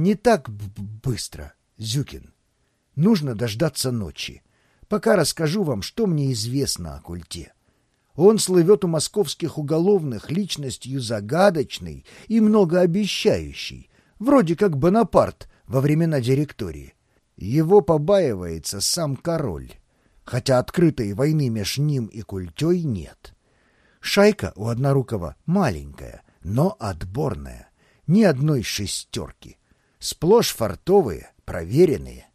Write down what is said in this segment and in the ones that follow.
Не так быстро, Зюкин. Нужно дождаться ночи. Пока расскажу вам, что мне известно о культе. Он слывет у московских уголовных личностью загадочной и многообещающей, вроде как Бонапарт во времена директории. Его побаивается сам король, хотя открытой войны меж ним и культей нет. Шайка у Однорукого маленькая, но отборная, ни одной шестерки. Сплошь фартовые, проверенные.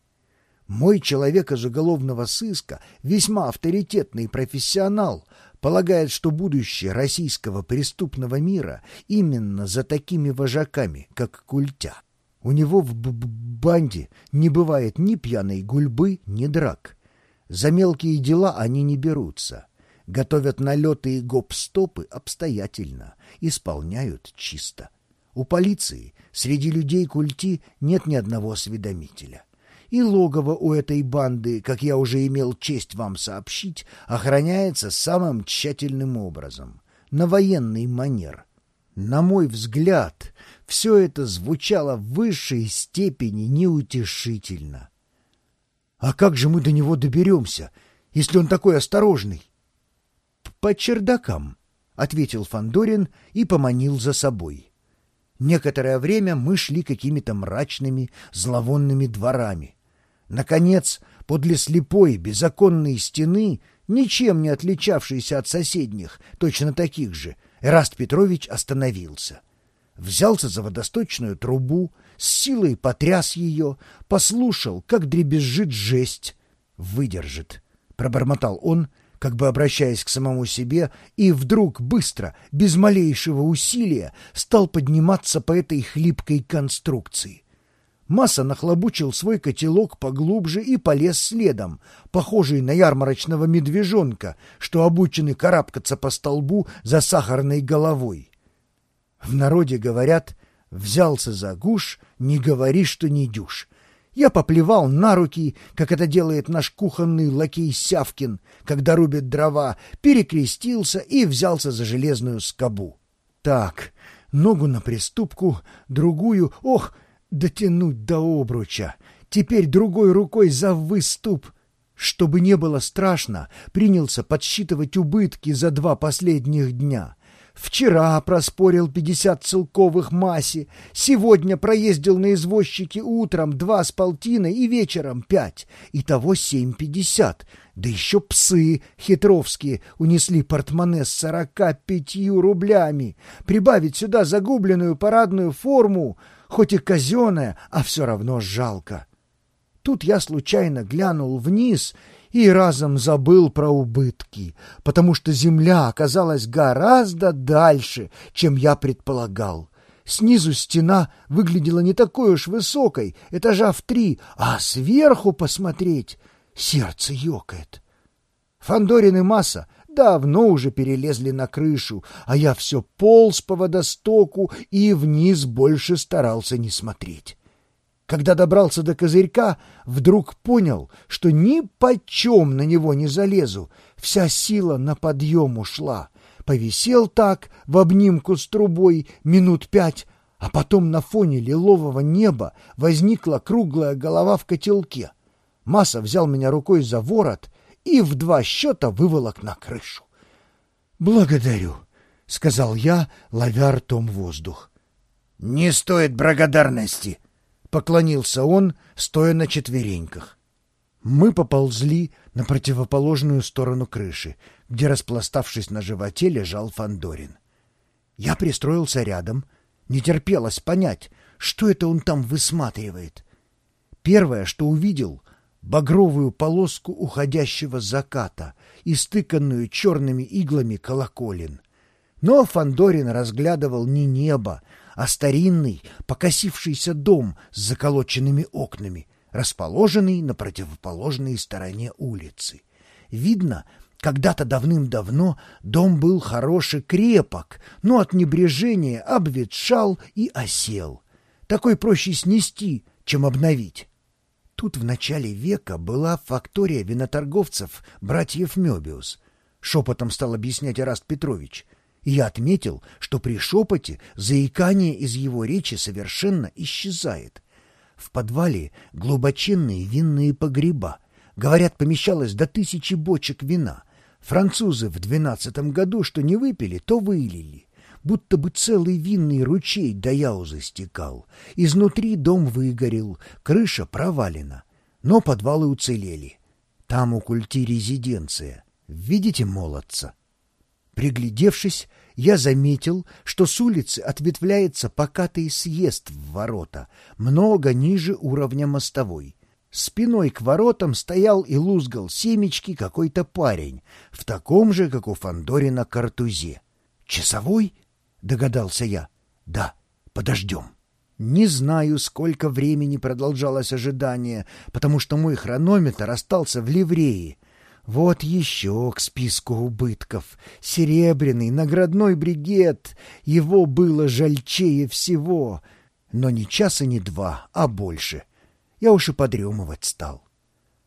Мой человек из уголовного сыска, весьма авторитетный профессионал, полагает, что будущее российского преступного мира именно за такими вожаками, как Культя. У него в б -б банде не бывает ни пьяной гульбы, ни драк. За мелкие дела они не берутся. Готовят налеты и гоп-стопы обстоятельно, исполняют чисто. У полиции среди людей культи нет ни одного осведомителя. И логово у этой банды, как я уже имел честь вам сообщить, охраняется самым тщательным образом, на военный манер. На мой взгляд, все это звучало в высшей степени неутешительно. «А как же мы до него доберемся, если он такой осторожный?» «По чердакам», — ответил Фандорин и поманил за собой. Некоторое время мы шли какими-то мрачными, зловонными дворами. Наконец, подле слепой, беззаконной стены, ничем не отличавшейся от соседних, точно таких же, Эраст Петрович остановился взялся за водосточную трубу, с силой потряс ее, послушал, как дребезжит жесть. «Выдержит», — пробормотал он, как бы обращаясь к самому себе, и вдруг быстро, без малейшего усилия, стал подниматься по этой хлипкой конструкции. Масса нахлобучил свой котелок поглубже и полез следом, похожий на ярмарочного медвежонка, что обучены карабкаться по столбу за сахарной головой. В народе говорят «взялся за гуш, не говори, что не дюш». Я поплевал на руки, как это делает наш кухонный лакей Сявкин, когда рубит дрова, перекрестился и взялся за железную скобу. Так, ногу на приступку, другую, ох, дотянуть до обруча, теперь другой рукой за выступ. Чтобы не было страшно, принялся подсчитывать убытки за два последних дня — Вчера проспорил пятьдесят целковых массе, сегодня проездил на извозчике утром два с полтиной и вечером пять, итого семь пятьдесят. Да еще псы хитровские унесли портмоне с сорока пятью рублями. Прибавить сюда загубленную парадную форму, хоть и казенная, а все равно жалко. Тут я случайно глянул вниз и разом забыл про убытки, потому что земля оказалась гораздо дальше, чем я предполагал. Снизу стена выглядела не такой уж высокой, этажа в три, а сверху посмотреть сердце ёкает. Фандорин и Масса давно уже перелезли на крышу, а я все полз по водостоку и вниз больше старался не смотреть. Когда добрался до козырька, вдруг понял, что ни почем на него не залезу, вся сила на подъем ушла. Повисел так в обнимку с трубой минут пять, а потом на фоне лилового неба возникла круглая голова в котелке. Масса взял меня рукой за ворот и в два счета выволок на крышу. «Благодарю», — сказал я, ловя ртом воздух. «Не стоит благодарности», поклонился он, стоя на четвереньках. Мы поползли на противоположную сторону крыши, где, распластавшись на животе, лежал Фандорин. Я пристроился рядом, не терпелось понять, что это он там высматривает. Первое, что увидел — багровую полоску уходящего заката, истыканную черными иглами колоколин. Но Фандорин разглядывал не небо, а старинный, покосившийся дом с заколоченными окнами, расположенный на противоположной стороне улицы. Видно, когда-то давным-давно дом был хороший крепок, но от небрежения обветшал и осел. Такой проще снести, чем обновить. Тут в начале века была фактория виноторговцев братьев Мёбиус. Шепотом стал объяснять Эраст Петрович и я отметил, что при шепоте заикание из его речи совершенно исчезает. В подвале глубоченные винные погреба. Говорят, помещалось до тысячи бочек вина. Французы в двенадцатом году что не выпили, то вылили. Будто бы целый винный ручей до яузы стекал. Изнутри дом выгорел, крыша провалена. Но подвалы уцелели. Там у культи резиденция. Видите молодца? Приглядевшись, я заметил, что с улицы ответвляется покатый съезд в ворота, много ниже уровня мостовой. Спиной к воротам стоял и лузгал семечки какой-то парень, в таком же, как у Фандорина, картузе. «Часовой?» — догадался я. «Да, подождем». Не знаю, сколько времени продолжалось ожидание, потому что мой хронометр остался в ливрее, вот еще к списку убытков. Серебряный наградной бригет. Его было жальчее всего. Но не часа, не два, а больше. Я уж и подремывать стал.